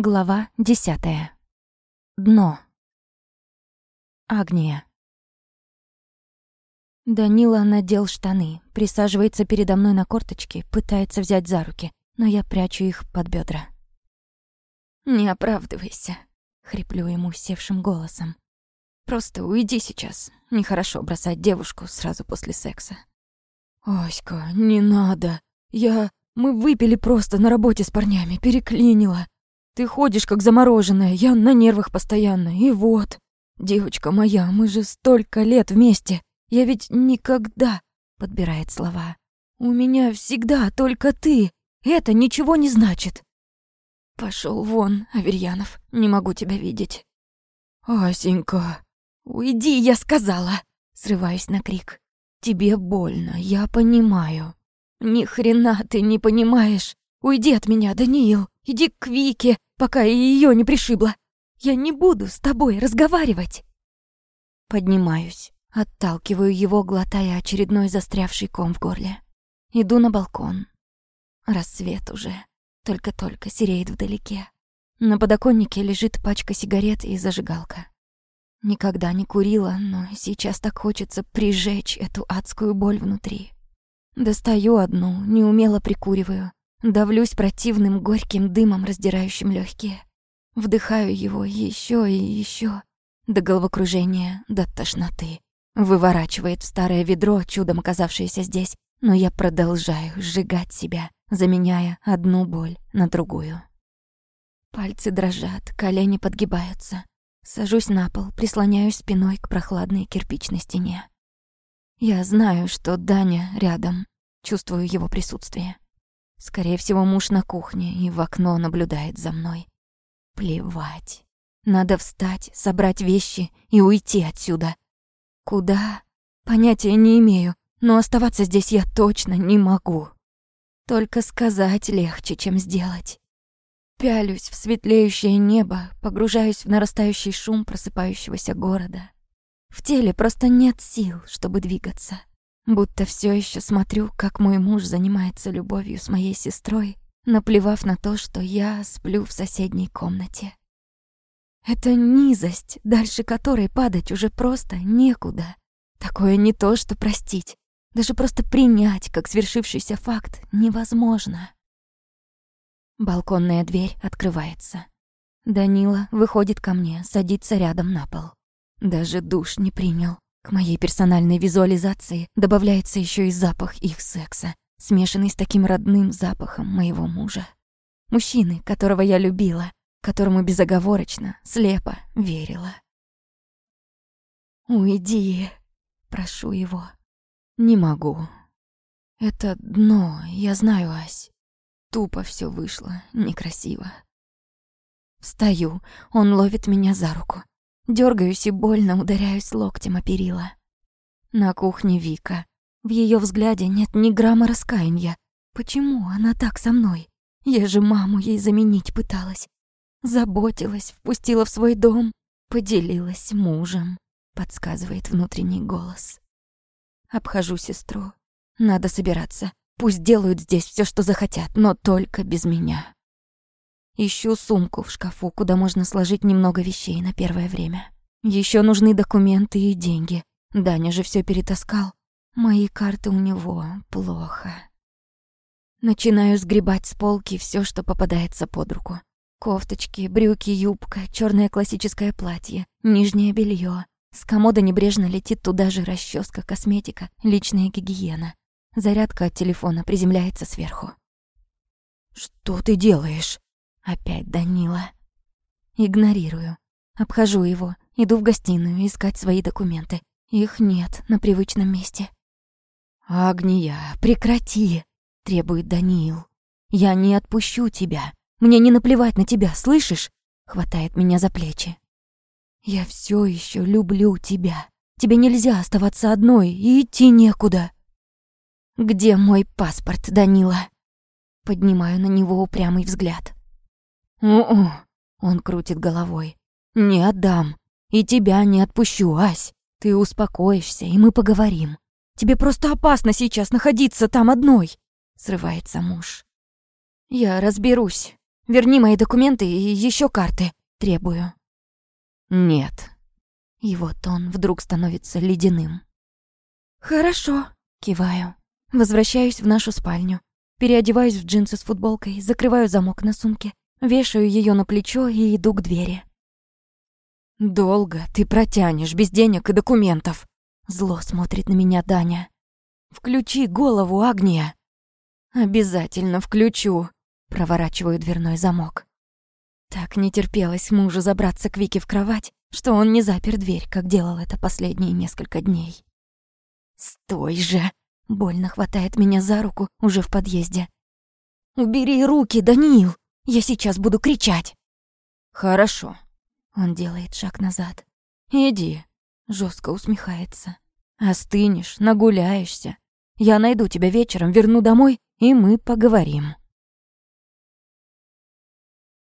Глава десятая. Дно. Агния. Данила надел штаны, присаживается передо мной на корточки, пытается взять за руки, но я прячу их под бедра. «Не оправдывайся», — хриплю ему севшим голосом. «Просто уйди сейчас. Нехорошо бросать девушку сразу после секса». «Аська, не надо. Я... Мы выпили просто на работе с парнями, переклинило. Ты ходишь как замороженная, я на нервах постоянно. И вот, девочка моя, мы же столько лет вместе. Я ведь никогда, подбирает слова. У меня всегда только ты. Это ничего не значит. Пошел вон, Аверьянов, не могу тебя видеть. Асенька, уйди, я сказала. Срываюсь на крик. Тебе больно, я понимаю. Ни хрена ты не понимаешь. Уйди от меня, Даниил. Иди к Вике, пока и её не пришибло. Я не буду с тобой разговаривать. Поднимаюсь, отталкиваю его, глотая очередной застрявший ком в горле. Иду на балкон. Рассвет уже, только-только сереет вдалеке. На подоконнике лежит пачка сигарет и зажигалка. Никогда не курила, но сейчас так хочется прижечь эту адскую боль внутри. Достаю одну, неумело прикуриваю, Давлюсь противным горьким дымом, раздирающим легкие. Вдыхаю его еще и еще до головокружения, до тошноты. Выворачивает в старое ведро, чудом оказавшееся здесь, но я продолжаю сжигать себя, заменяя одну боль на другую. Пальцы дрожат, колени подгибаются. Сажусь на пол, прислоняюсь спиной к прохладной кирпичной стене. Я знаю, что Даня рядом, чувствую его присутствие. Скорее всего, муж на кухне и в окно наблюдает за мной. Плевать. Надо встать, собрать вещи и уйти отсюда. Куда? Понятия не имею, но оставаться здесь я точно не могу. Только сказать легче, чем сделать. Пялюсь в светлеющее небо, погружаюсь в нарастающий шум просыпающегося города. В теле просто нет сил, чтобы двигаться. Будто все еще смотрю, как мой муж занимается любовью с моей сестрой, наплевав на то, что я сплю в соседней комнате. Это низость, дальше которой падать уже просто некуда. Такое не то, что простить. Даже просто принять, как свершившийся факт, невозможно. Балконная дверь открывается. Данила выходит ко мне, садится рядом на пол. Даже душ не принял. К моей персональной визуализации добавляется еще и запах их секса, смешанный с таким родным запахом моего мужа. Мужчины, которого я любила, которому безоговорочно, слепо верила. «Уйди», — прошу его. «Не могу. Это дно, я знаю, Ась. Тупо все вышло, некрасиво». Встаю, он ловит меня за руку. Дёргаюсь и больно ударяюсь локтем о перила. На кухне Вика. В её взгляде нет ни грамма раскаяния. Почему она так со мной? Я же маму ей заменить пыталась. Заботилась, впустила в свой дом, поделилась мужем, подсказывает внутренний голос. Обхожу сестру. Надо собираться. Пусть делают здесь всё, что захотят, но только без меня. Ищу сумку в шкафу, куда можно сложить немного вещей на первое время. Еще нужны документы и деньги. Даня же все перетаскал. Мои карты у него плохо. Начинаю сгребать с полки все, что попадается под руку. Кофточки, брюки, юбка, черное классическое платье, нижнее белье. С комода небрежно летит туда же расческа, косметика, личная гигиена. Зарядка от телефона приземляется сверху. «Что ты делаешь?» Опять Данила. Игнорирую. Обхожу его, иду в гостиную искать свои документы. Их нет на привычном месте. «Агния, прекрати!» — требует Даниил. «Я не отпущу тебя. Мне не наплевать на тебя, слышишь?» — хватает меня за плечи. «Я все еще люблю тебя. Тебе нельзя оставаться одной и идти некуда». «Где мой паспорт, Данила?» Поднимаю на него упрямый взгляд. «У-у», — он крутит головой. «Не отдам. И тебя не отпущу, Ась. Ты успокоишься, и мы поговорим. Тебе просто опасно сейчас находиться там одной», — срывается муж. «Я разберусь. Верни мои документы и еще карты. Требую». «Нет». Его тон вдруг становится ледяным. «Хорошо», — киваю. Возвращаюсь в нашу спальню. Переодеваюсь в джинсы с футболкой, закрываю замок на сумке, вешаю ее на плечо и иду к двери. «Долго ты протянешь, без денег и документов», — зло смотрит на меня Даня. «Включи голову, Агния!» «Обязательно включу», — проворачиваю дверной замок. Так не терпелось мужу забраться к Вике в кровать, что он не запер дверь, как делал это последние несколько дней. «Стой же!» — больно хватает меня за руку уже в подъезде. «Убери руки, Даниил! Я сейчас буду кричать!» «Хорошо». Он делает шаг назад. «Иди», — жестко усмехается. «Остынешь, нагуляешься. Я найду тебя вечером, верну домой, и мы поговорим».